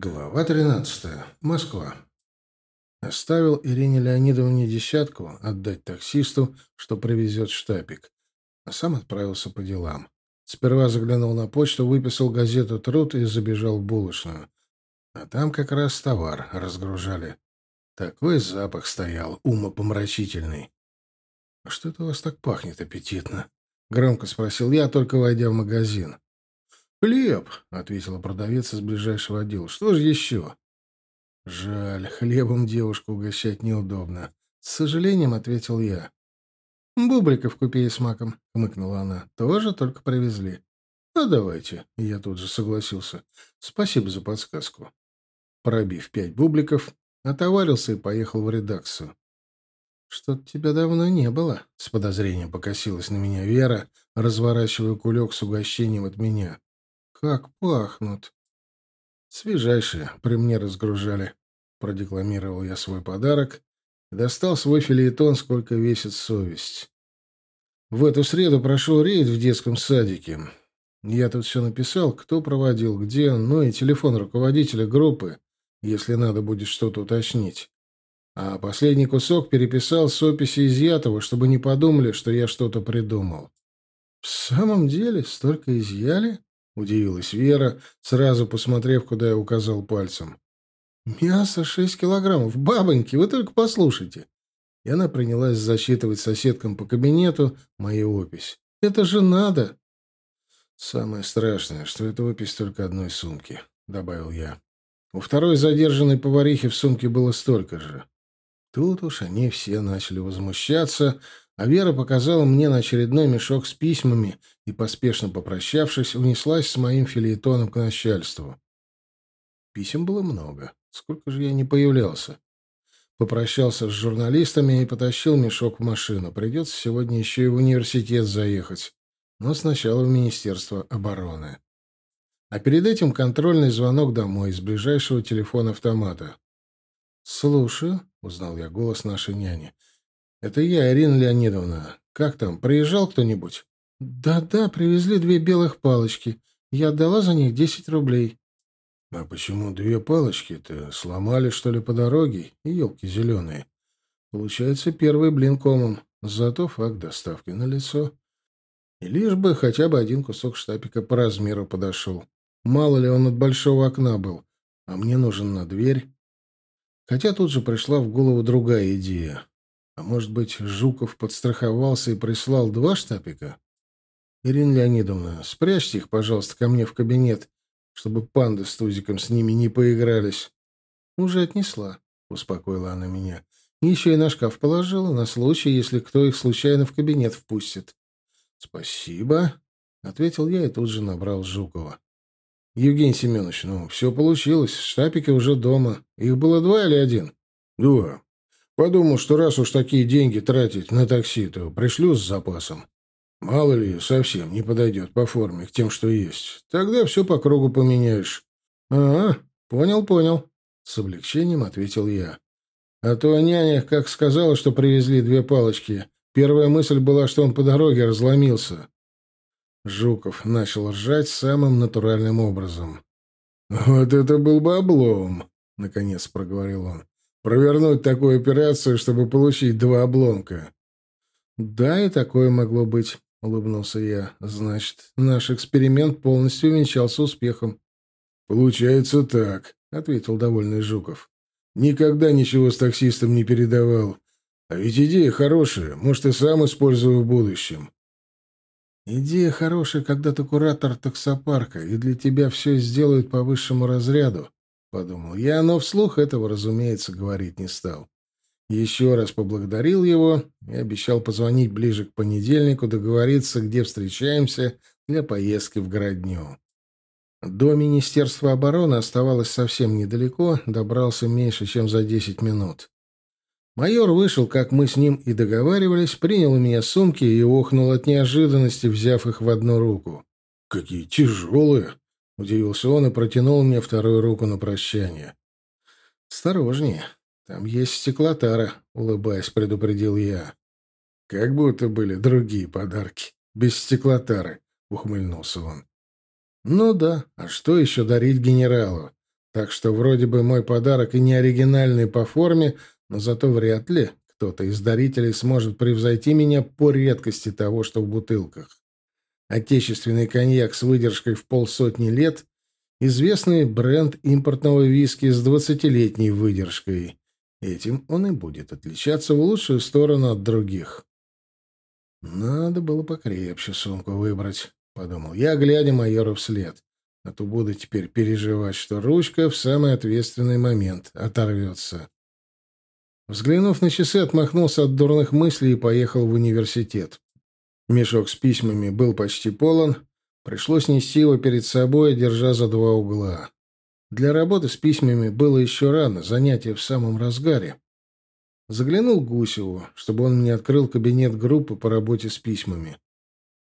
Глава 13. Москва. Оставил Ирине Леонидовне десятку отдать таксисту, что привезет штапик, а сам отправился по делам. Сперва заглянул на почту, выписал газету «Труд» и забежал в булочную. А там как раз товар разгружали. Такой запах стоял, умопомрачительный. «А что это у вас так пахнет аппетитно?» — громко спросил я, только войдя в магазин. «Хлеб», — ответила продавец из ближайшего отдела. «Что же еще?» «Жаль, хлебом девушку угощать неудобно». «С сожалением», — ответил я. «Бубликов купи с маком», — хмыкнула она. «Тоже только привезли». «А давайте», — я тут же согласился. «Спасибо за подсказку». Пробив пять бубликов, отоварился и поехал в редакцию. «Что-то тебя давно не было», — с подозрением покосилась на меня Вера, разворачивая кулек с угощением от меня. Как пахнут. Свежайшие, при мне разгружали. Продекламировал я свой подарок и достал свой филеетон, сколько весит совесть. В эту среду прошел рейд в детском садике. Я тут все написал, кто проводил, где, ну и телефон руководителя группы, если надо будет что-то уточнить. А последний кусок переписал с описи изъятого, чтобы не подумали, что я что-то придумал. В самом деле, столько изъяли? Удивилась Вера, сразу посмотрев, куда я указал пальцем. «Мясо шесть килограммов. Бабоньки, вы только послушайте!» И она принялась засчитывать соседкам по кабинету мою опись. «Это же надо!» «Самое страшное, что это опись только одной сумки», — добавил я. У второй задержанной поварихи в сумке было столько же. Тут уж они все начали возмущаться, а Вера показала мне на очередной мешок с письмами и, поспешно попрощавшись, унеслась с моим филеетоном к начальству. Писем было много. Сколько же я не появлялся. Попрощался с журналистами и потащил мешок в машину. Придется сегодня еще и в университет заехать. Но сначала в Министерство обороны. А перед этим контрольный звонок домой из ближайшего телефона-автомата. «Слушаю», — узнал я голос нашей няни. «Это я, Ирина Леонидовна. Как там, приезжал кто-нибудь?» «Да-да, привезли две белых палочки. Я отдала за них десять рублей». «А почему две палочки-то? Сломали, что ли, по дороге? Елки зеленые. Получается, первый блин комом. Зато факт доставки на лицо. И лишь бы хотя бы один кусок штапика по размеру подошел. Мало ли он от большого окна был, а мне нужен на дверь». Хотя тут же пришла в голову другая идея. А может быть, Жуков подстраховался и прислал два штапика? Ирина Леонидовна, спрячьте их, пожалуйста, ко мне в кабинет, чтобы панда с Тузиком с ними не поигрались. Уже отнесла, успокоила она меня. Еще и на шкаф положила, на случай, если кто их случайно в кабинет впустит. Спасибо, ответил я и тут же набрал Жукова. Евгений Семенович, ну, все получилось. Штапики уже дома. Их было два или один? Два. Подумал, что раз уж такие деньги тратить на такси, то пришлю с запасом. Мало ли, совсем не подойдет по форме к тем, что есть. Тогда все по кругу поменяешь. — А, понял, понял. С облегчением ответил я. А то няня, как сказала, что привезли две палочки, первая мысль была, что он по дороге разломился. Жуков начал ржать самым натуральным образом. «Вот это был бы облом!» — наконец проговорил он провернуть такую операцию, чтобы получить два обломка. Да, и такое могло быть, улыбнулся я. Значит, наш эксперимент полностью венчался успехом. Получается так, ответил довольный Жуков. Никогда ничего с таксистом не передавал. А ведь идея хорошая, может, и сам использую в будущем. Идея хорошая, когда ты куратор таксопарка, и для тебя все сделают по высшему разряду. — подумал я, но вслух этого, разумеется, говорить не стал. Еще раз поблагодарил его и обещал позвонить ближе к понедельнику, договориться, где встречаемся для поездки в городню. До Министерства обороны оставалось совсем недалеко, добрался меньше, чем за десять минут. Майор вышел, как мы с ним и договаривались, принял у меня сумки и охнул от неожиданности, взяв их в одну руку. «Какие тяжелые!» Удивился он и протянул мне вторую руку на прощание. «Осторожнее, там есть стеклотара», — улыбаясь, предупредил я. «Как будто были другие подарки, без стеклотары», — ухмыльнулся он. «Ну да, а что еще дарить генералу? Так что вроде бы мой подарок и не оригинальный по форме, но зато вряд ли кто-то из дарителей сможет превзойти меня по редкости того, что в бутылках. Отечественный коньяк с выдержкой в полсотни лет — известный бренд импортного виски с двадцатилетней выдержкой. Этим он и будет отличаться в лучшую сторону от других. «Надо было покрепче сумку выбрать», — подумал я, глядя майору вслед. «А то буду теперь переживать, что ручка в самый ответственный момент оторвется». Взглянув на часы, отмахнулся от дурных мыслей и поехал в университет. Мешок с письмами был почти полон. Пришлось нести его перед собой, держа за два угла. Для работы с письмами было еще рано, занятие в самом разгаре. Заглянул Гусеву, чтобы он мне открыл кабинет группы по работе с письмами.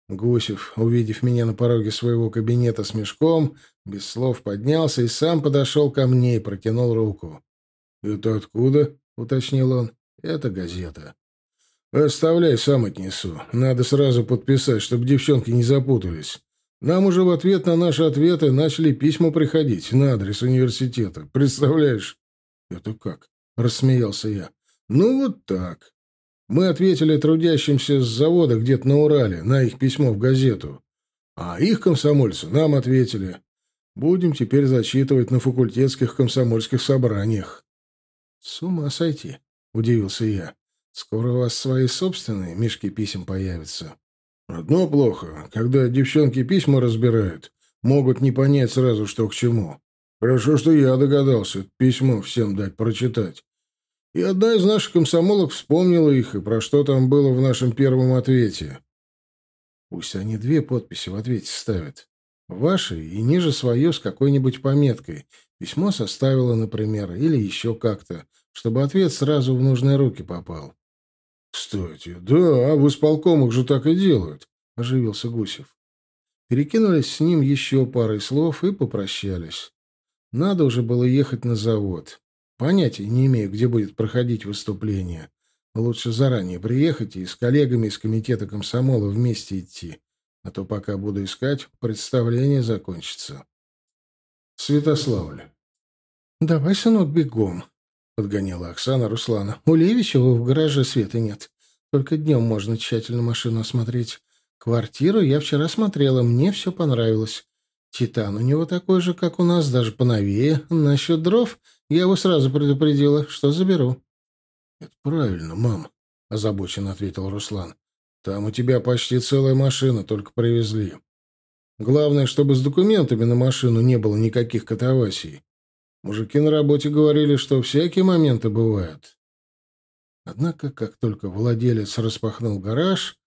Гусев, увидев меня на пороге своего кабинета с мешком, без слов поднялся и сам подошел ко мне и протянул руку. «Это откуда?» — уточнил он. «Это газета». «Оставляй, сам отнесу. Надо сразу подписать, чтобы девчонки не запутались. Нам уже в ответ на наши ответы начали письма приходить на адрес университета. Представляешь?» «Это как?» — рассмеялся я. «Ну, вот так. Мы ответили трудящимся с завода где-то на Урале на их письмо в газету. А их комсомольцы нам ответили. Будем теперь зачитывать на факультетских комсомольских собраниях». «С ума сойти», — удивился я. «Скоро у вас свои собственные мешки писем появятся». «Одно плохо. Когда девчонки письма разбирают, могут не понять сразу, что к чему. Хорошо, что я догадался письмо всем дать прочитать. И одна из наших комсомолок вспомнила их, и про что там было в нашем первом ответе. Пусть они две подписи в ответе ставят. Ваши и ниже свою с какой-нибудь пометкой. Письмо составила, например, или еще как-то чтобы ответ сразу в нужные руки попал. — Кстати, да, в исполкомах же так и делают, — оживился Гусев. Перекинулись с ним еще парой слов и попрощались. Надо уже было ехать на завод. Понятия не имею, где будет проходить выступление. Лучше заранее приехать и с коллегами из комитета комсомола вместе идти. А то пока буду искать, представление закончится. Святославль. «Давай, сынок, бегом», Подгоняла Оксана Руслана. «У Левичева в гараже света нет. Только днем можно тщательно машину осмотреть. Квартиру я вчера смотрела, мне все понравилось. Титан у него такой же, как у нас, даже поновее. Насчет дров я его сразу предупредила, что заберу». «Это правильно, мам», — озабоченно ответил Руслан. «Там у тебя почти целая машина, только привезли. Главное, чтобы с документами на машину не было никаких катавасий. Мужики на работе говорили, что всякие моменты бывают. Однако, как только владелец распахнул гараж,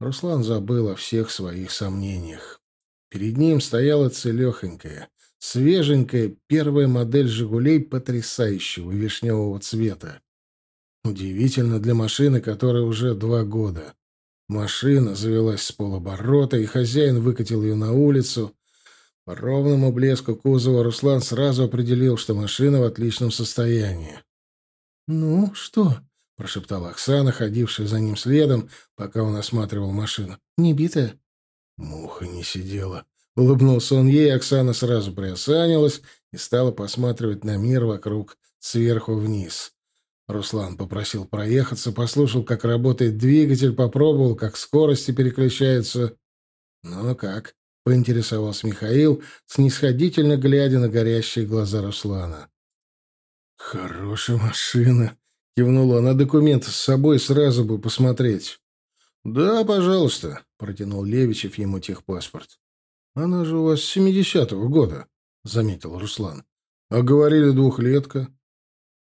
Руслан забыл о всех своих сомнениях. Перед ним стояла целехонькая, свеженькая первая модель «Жигулей» потрясающего вишневого цвета. Удивительно для машины, которой уже два года. Машина завелась с полоборота, и хозяин выкатил ее на улицу, по ровному блеску кузова Руслан сразу определил, что машина в отличном состоянии. «Ну, что?» — прошептала Оксана, ходившая за ним следом, пока он осматривал машину. «Не битая?» Муха не сидела. Улыбнулся он ей, Оксана сразу приосанилась и стала посматривать на мир вокруг, сверху вниз. Руслан попросил проехаться, послушал, как работает двигатель, попробовал, как скорости переключаются. «Ну как?» Поинтересовался Михаил, снисходительно глядя на горящие глаза Руслана. «Хорошая машина», — кивнул он, — «а документы с собой сразу бы посмотреть». «Да, пожалуйста», — протянул Левичев ему техпаспорт. «Она же у вас с семидесятого года», — заметил Руслан. «А говорили двухлетка».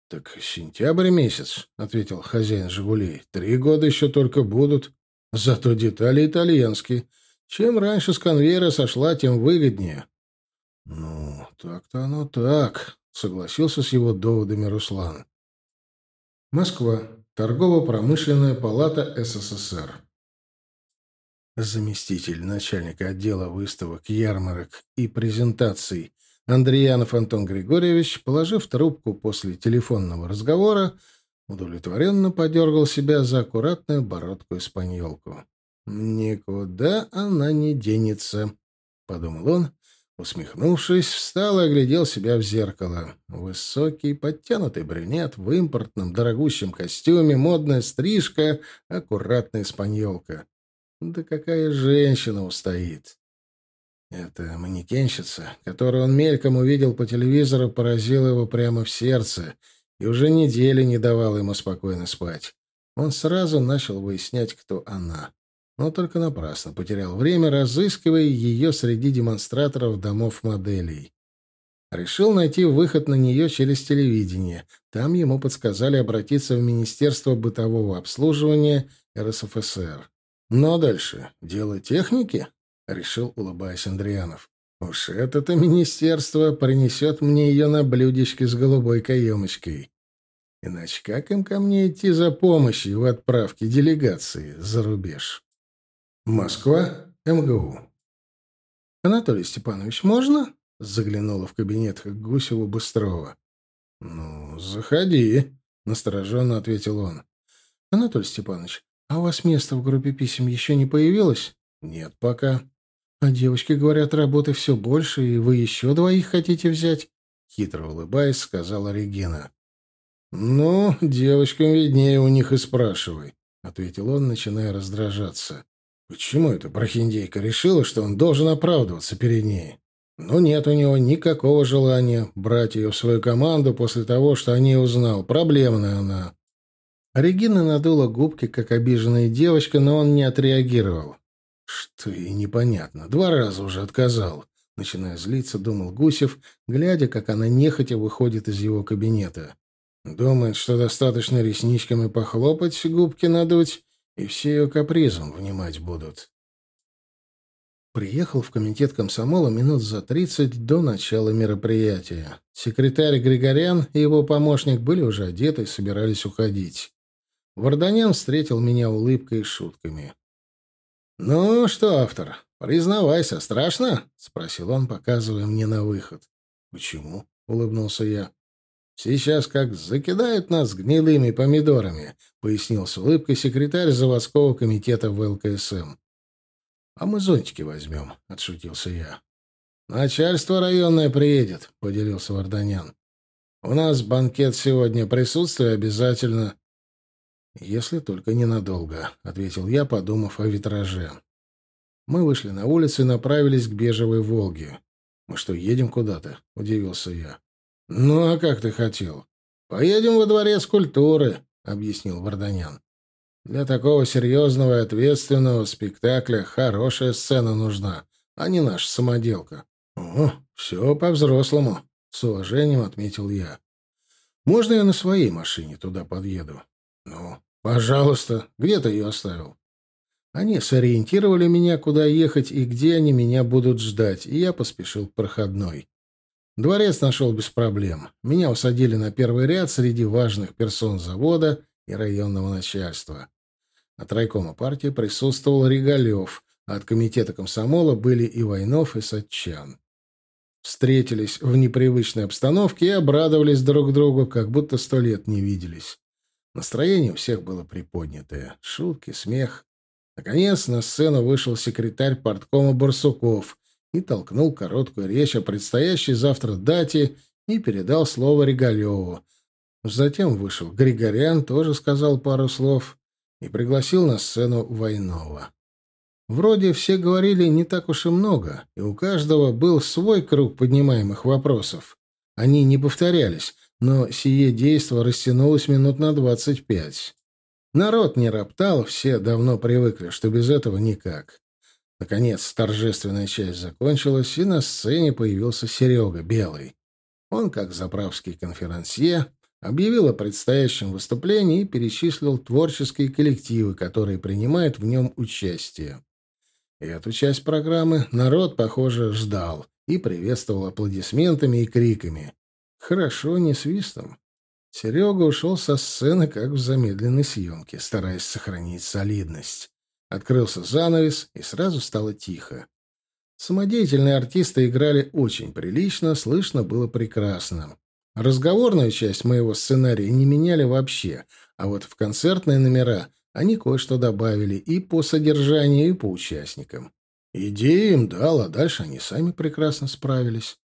«Так сентябрь месяц», — ответил хозяин «Жигулей». «Три года еще только будут. Зато детали итальянские. Чем раньше с конвейера сошла, тем выгоднее. — Ну, так-то оно так, — согласился с его доводами Руслан. Москва. Торгово-промышленная палата СССР. Заместитель начальника отдела выставок, ярмарок и презентаций Андреянов Антон Григорьевич, положив трубку после телефонного разговора, удовлетворенно подергал себя за аккуратную бородку-испаньолку. «Никуда она не денется», — подумал он, Усмехнувшись, встал и оглядел себя в зеркало. Высокий, подтянутый брюнет в импортном дорогущем костюме, модная стрижка, аккуратная спаньолка. Да какая женщина устоит! Эта манекенщица, которую он мельком увидел по телевизору, поразила его прямо в сердце и уже недели не давала ему спокойно спать. Он сразу начал выяснять, кто она. Но только напрасно потерял время, разыскивая ее среди демонстраторов домов моделей. Решил найти выход на нее через телевидение. Там ему подсказали обратиться в Министерство бытового обслуживания РСФСР. Ну а дальше? Дело техники? — решил, улыбаясь Андрианов. «Уж это-то министерство принесет мне ее на блюдечке с голубой каемочкой. Иначе как им ко мне идти за помощью в отправке делегации за рубеж?» Москва, МГУ. «Анатолий Степанович, можно?» — заглянула в кабинет к Гусеву Быстрова. «Ну, заходи», — настороженно ответил он. «Анатолий Степанович, а у вас место в группе писем еще не появилось?» «Нет пока». «А девочки говорят, работы все больше, и вы еще двоих хотите взять?» Хитро улыбаясь, сказала Регина. «Ну, девочкам виднее у них и спрашивай», — ответил он, начиная раздражаться. «Почему эта прохиндейка решила, что он должен оправдываться перед ней? Ну, нет у него никакого желания брать ее в свою команду после того, что о ней узнал. Проблемная она». Регина надула губки, как обиженная девочка, но он не отреагировал. Что и непонятно. Два раза уже отказал. Начиная злиться, думал Гусев, глядя, как она нехотя выходит из его кабинета. Думает, что достаточно ресничками похлопать, губки надуть, и все ее капризом внимать будут. Приехал в комитет комсомола минут за тридцать до начала мероприятия. Секретарь Григорян и его помощник были уже одеты и собирались уходить. Варданян встретил меня улыбкой и шутками. «Ну что, автор, признавайся, страшно?» — спросил он, показывая мне на выход. «Почему?» — улыбнулся я. «Сейчас как закидают нас гнилыми помидорами», — пояснил с улыбкой секретарь заводского комитета в ЛКСМ. «А мы зонтики возьмем», — отшутился я. «Начальство районное приедет», — поделился Варданян. «У нас банкет сегодня, присутствие обязательно. «Если только ненадолго», — ответил я, подумав о витраже. Мы вышли на улицу и направились к бежевой «Волге». «Мы что, едем куда-то?» — удивился я. «Ну, а как ты хотел? Поедем во дворец культуры», — объяснил Варданян. «Для такого серьезного и ответственного спектакля хорошая сцена нужна, а не наша самоделка». «О, все по-взрослому», — с уважением отметил я. «Можно я на своей машине туда подъеду?» «Ну, пожалуйста. Где ты ее оставил?» Они сориентировали меня, куда ехать и где они меня будут ждать, и я поспешил к проходной. Дворец нашел без проблем. Меня усадили на первый ряд среди важных персон завода и районного начальства. От райкома партии присутствовал Регалев, а от комитета комсомола были и Войнов, и Сатчан. Встретились в непривычной обстановке и обрадовались друг другу, как будто сто лет не виделись. Настроение у всех было приподнятое. Шутки, смех. Наконец на сцену вышел секретарь порткома Барсуков и толкнул короткую речь о предстоящей завтра дате и передал слово Регалеву. Затем вышел Григорян, тоже сказал пару слов и пригласил на сцену Войнова. Вроде все говорили не так уж и много, и у каждого был свой круг поднимаемых вопросов. Они не повторялись, но сие действо растянулось минут на двадцать пять. Народ не роптал, все давно привыкли, что без этого никак. Наконец, торжественная часть закончилась, и на сцене появился Серега Белый. Он, как заправский конферансье, объявил о предстоящем выступлении и перечислил творческие коллективы, которые принимают в нем участие. Эту часть программы народ, похоже, ждал и приветствовал аплодисментами и криками. Хорошо, не свистом. Серега ушел со сцены, как в замедленной съемке, стараясь сохранить солидность. Открылся занавес, и сразу стало тихо. Самодеятельные артисты играли очень прилично, слышно было прекрасно. Разговорную часть моего сценария не меняли вообще, а вот в концертные номера они кое-что добавили и по содержанию, и по участникам. Идею им дал, а дальше они сами прекрасно справились.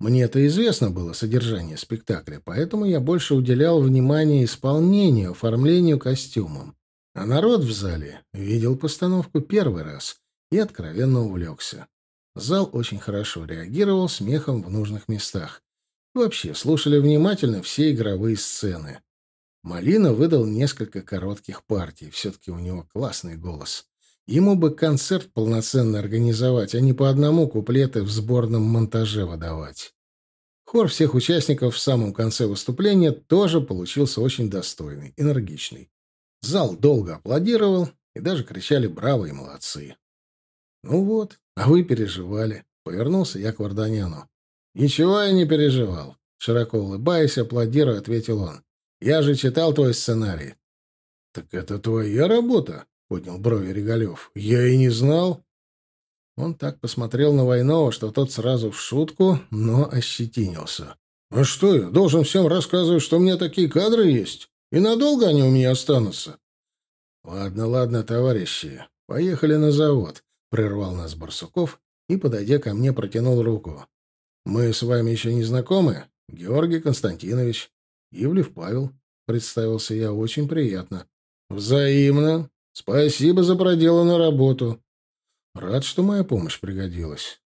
Мне-то известно было содержание спектакля, поэтому я больше уделял внимание исполнению, оформлению костюмом. А народ в зале видел постановку первый раз и откровенно увлекся. Зал очень хорошо реагировал смехом в нужных местах. вообще, слушали внимательно все игровые сцены. Малина выдал несколько коротких партий. Все-таки у него классный голос. Ему бы концерт полноценно организовать, а не по одному куплеты в сборном монтаже выдавать. Хор всех участников в самом конце выступления тоже получился очень достойный, энергичный. Зал долго аплодировал и даже кричали «Браво!» и «Молодцы!». «Ну вот, а вы переживали», — повернулся я к Варданяну. «Ничего я не переживал», — широко улыбаясь, аплодируя, ответил он. «Я же читал твой сценарий». «Так это твоя работа?» — поднял брови Регалев. «Я и не знал». Он так посмотрел на Войнова, что тот сразу в шутку, но ощетинился. «А что я, должен всем рассказывать, что у меня такие кадры есть? И надолго они у меня останутся?» «Ладно, ладно, товарищи, поехали на завод», — прервал нас Барсуков и, подойдя ко мне, протянул руку. «Мы с вами еще не знакомы? Георгий Константинович. Ивлев Павел», — представился я, — «очень приятно». «Взаимно. Спасибо за проделанную работу. Рад, что моя помощь пригодилась.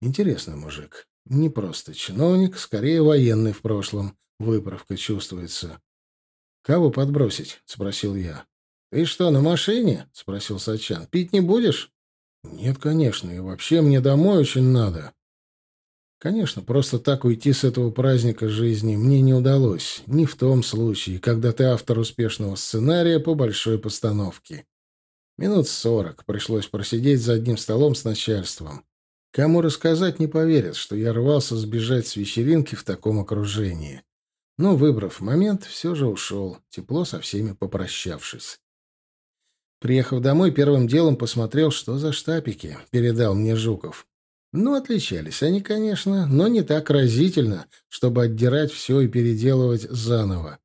Интересный мужик. Не просто чиновник, скорее военный в прошлом. Выправка чувствуется. «Кого подбросить?» — спросил я. «Ты что, на машине?» — спросил Сачан. «Пить не будешь?» «Нет, конечно, и вообще мне домой очень надо». Конечно, просто так уйти с этого праздника жизни мне не удалось. Не в том случае, когда ты автор успешного сценария по большой постановке. Минут сорок пришлось просидеть за одним столом с начальством. Кому рассказать не поверят, что я рвался сбежать с вечеринки в таком окружении. Но, выбрав момент, все же ушел, тепло со всеми попрощавшись. Приехав домой, первым делом посмотрел, что за штапики передал мне Жуков. Ну, отличались они, конечно, но не так разительно, чтобы отдирать все и переделывать заново.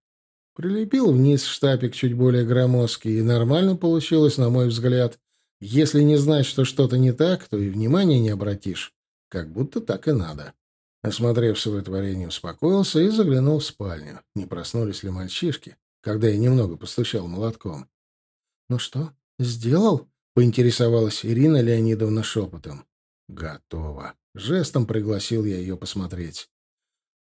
Прилепил вниз штапик чуть более громоздкий, и нормально получилось, на мой взгляд. Если не знать, что что-то не так, то и внимания не обратишь. Как будто так и надо. Осмотрев свое творение, успокоился и заглянул в спальню. Не проснулись ли мальчишки, когда я немного постучал молотком? «Ну что, сделал?» — поинтересовалась Ирина Леонидовна шепотом. «Готово». Жестом пригласил я ее посмотреть.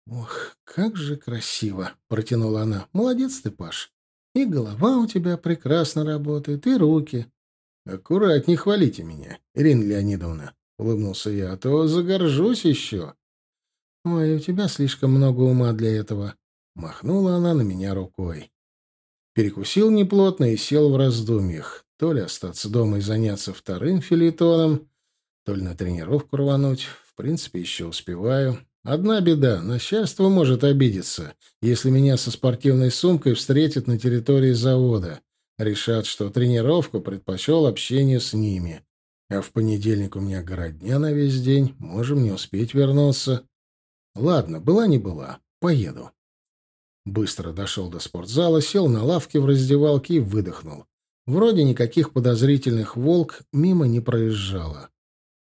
«Ох, как же красиво!» — протянула она. «Молодец ты, Паш. И голова у тебя прекрасно работает, и руки». «Аккуратней хвалите меня, Ирина Леонидовна», — улыбнулся я, — «а то загоржусь еще». «Ой, у тебя слишком много ума для этого», — махнула она на меня рукой. Перекусил неплотно и сел в раздумьях. То ли остаться дома и заняться вторым филитоном, то ли на тренировку рвануть. В принципе, еще успеваю. Одна беда — начальство может обидеться, если меня со спортивной сумкой встретят на территории завода. Решат, что тренировку предпочел общение с ними. А в понедельник у меня городня на весь день, можем не успеть вернуться. Ладно, была не была, поеду. Быстро дошел до спортзала, сел на лавке в раздевалке и выдохнул. Вроде никаких подозрительных волк мимо не проезжало.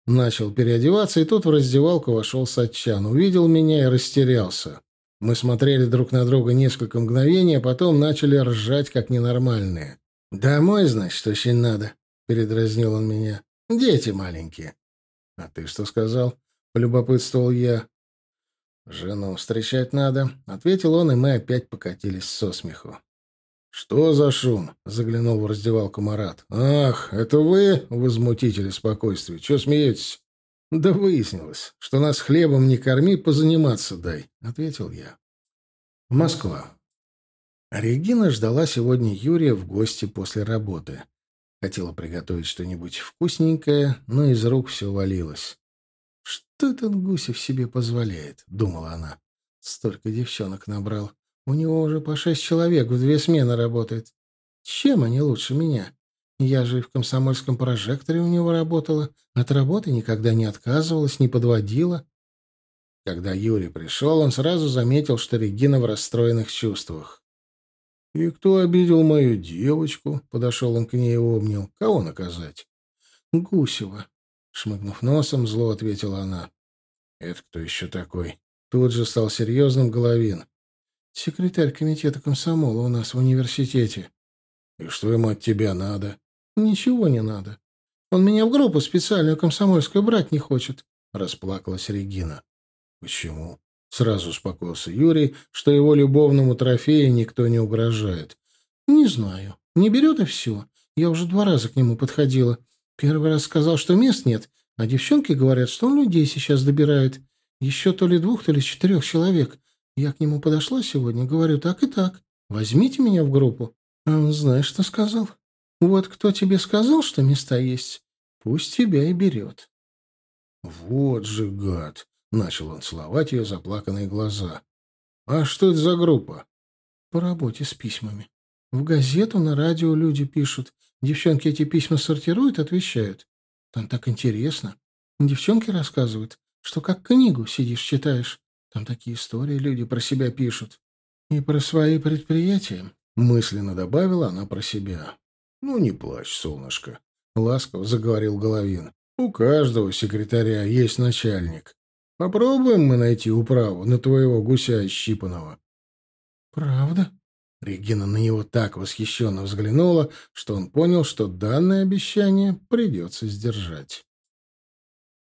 Начал переодеваться, и тут в раздевалку вошел Сатчан. Увидел меня и растерялся. Мы смотрели друг на друга несколько мгновений, а потом начали ржать, как ненормальные. «Домой, значит, очень надо», — передразнил он меня. «Дети маленькие». «А ты что сказал?» — полюбопытствовал я. «Жену встречать надо», — ответил он, и мы опять покатились со смеху. «Что за шум?» — заглянул в раздевалку Марат. «Ах, это вы, возмутители спокойствия. Чего смеетесь?» «Да выяснилось, что нас хлебом не корми, позаниматься дай», — ответил я. Москва. Регина ждала сегодня Юрия в гости после работы. Хотела приготовить что-нибудь вкусненькое, но из рук все валилось. «Что этот Гусев себе позволяет?» — думала она. «Столько девчонок набрал. У него уже по шесть человек в две смены работает. Чем они лучше меня? Я же в комсомольском прожекторе у него работала. От работы никогда не отказывалась, не подводила. Когда Юрий пришел, он сразу заметил, что Регина в расстроенных чувствах. «И кто обидел мою девочку?» — подошел он к ней и обнял. «Кого наказать?» «Гусева. Шмыгнув носом, зло ответила она. «Это кто еще такой?» Тут же стал серьезным Головин. «Секретарь комитета комсомола у нас в университете». «И что ему от тебя надо?» «Ничего не надо. Он меня в группу специальную комсомольскую брать не хочет», — расплакалась Регина. «Почему?» Сразу успокоился Юрий, что его любовному трофею никто не угрожает. «Не знаю. Не берет и все. Я уже два раза к нему подходила. Первый раз сказал, что мест нет, а девчонки говорят, что он людей сейчас добирает. Еще то ли двух, то ли четырех человек. Я к нему подошла сегодня, говорю, так и так. Возьмите меня в группу. А он знаешь, что сказал? Вот кто тебе сказал, что места есть, пусть тебя и берет. Вот же гад! Начал он целовать ее заплаканные глаза. А что это за группа? По работе с письмами. В газету, на радио люди пишут. Девчонки эти письма сортируют, отвечают. Там так интересно. Девчонки рассказывают, что как книгу сидишь, читаешь. Там такие истории люди про себя пишут. И про свои предприятия. Мысленно добавила она про себя. «Ну, не плачь, солнышко», — ласково заговорил Головин. «У каждого секретаря есть начальник. Попробуем мы найти управу на твоего гуся щипаного». «Правда?» Регина на него так восхищенно взглянула, что он понял, что данное обещание придется сдержать.